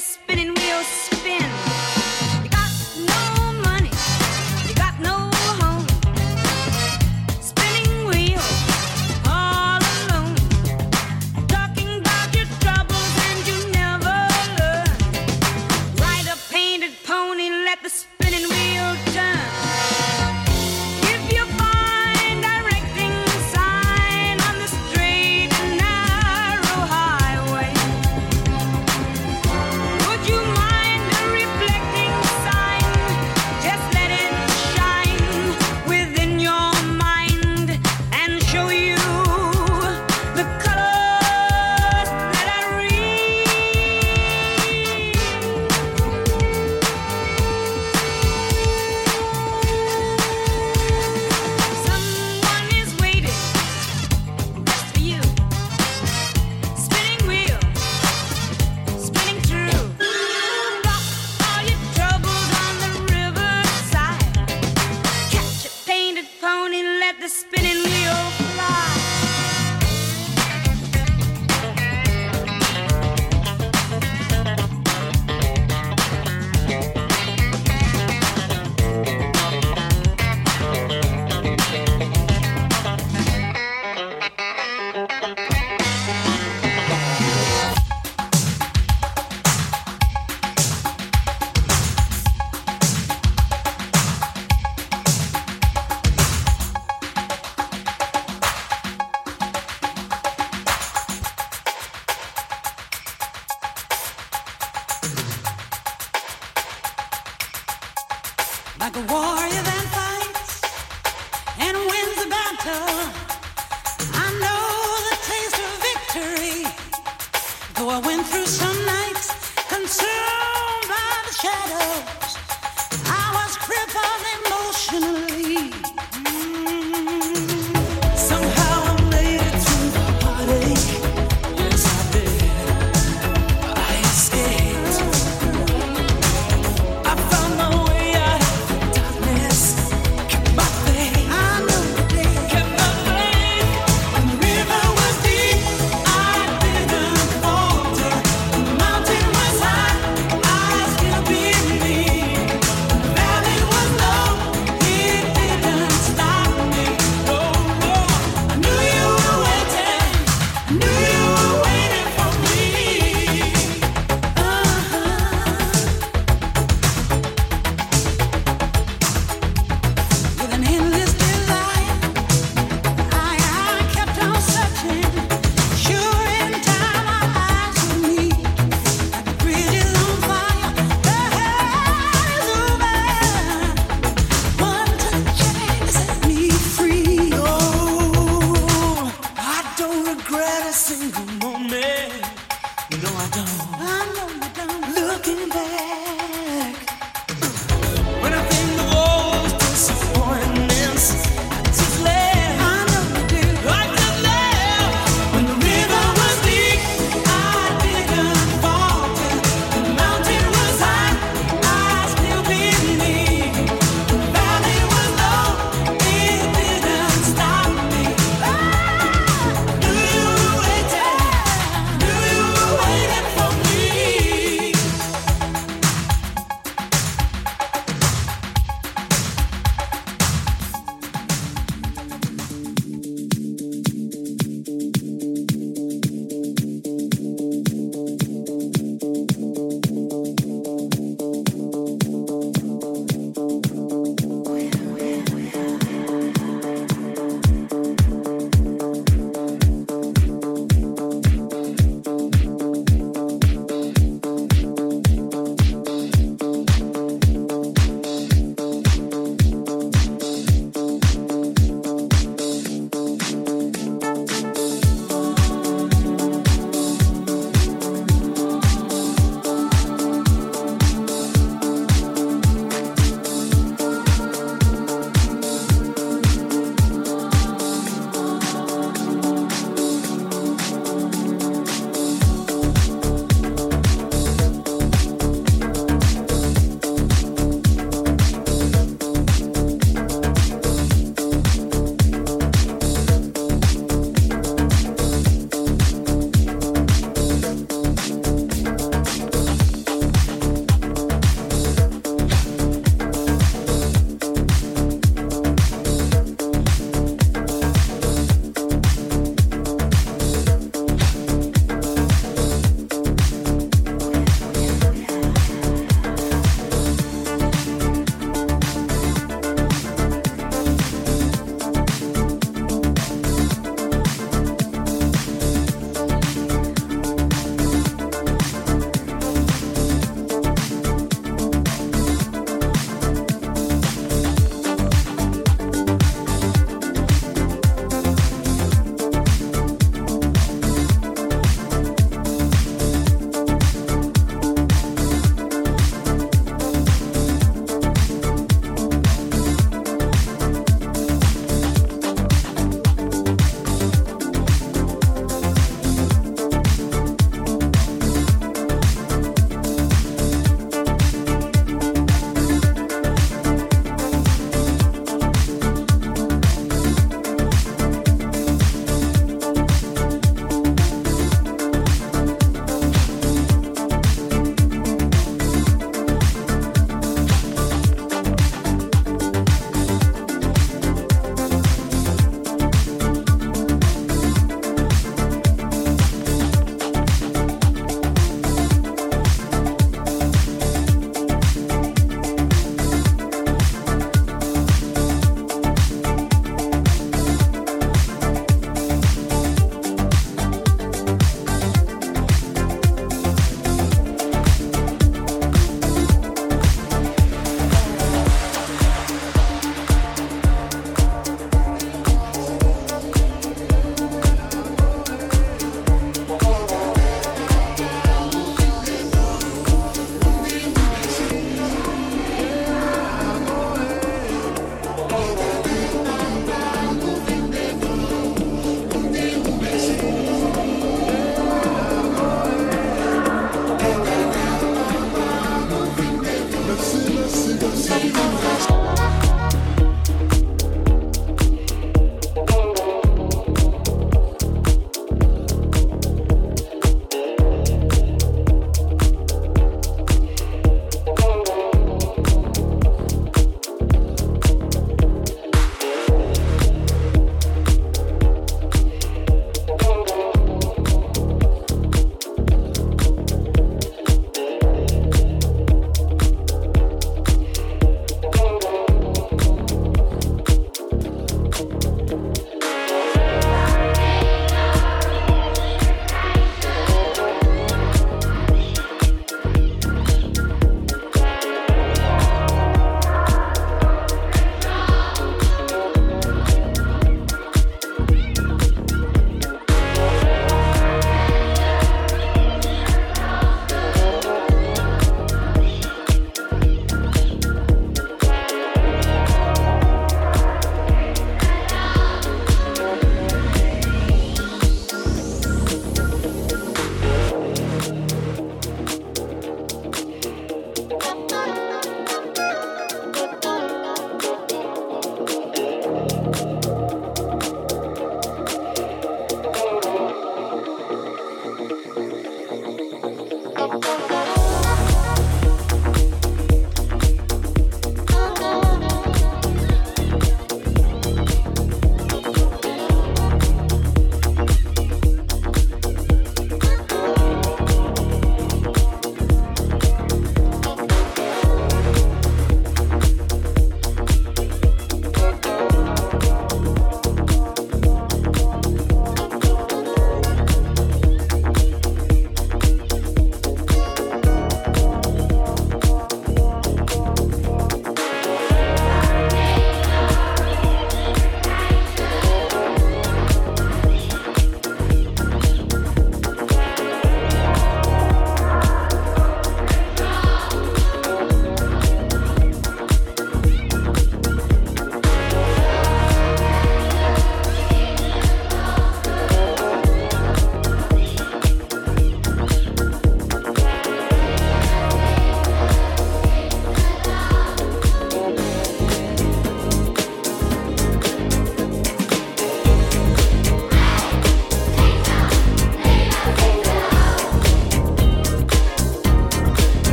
spinning wheels.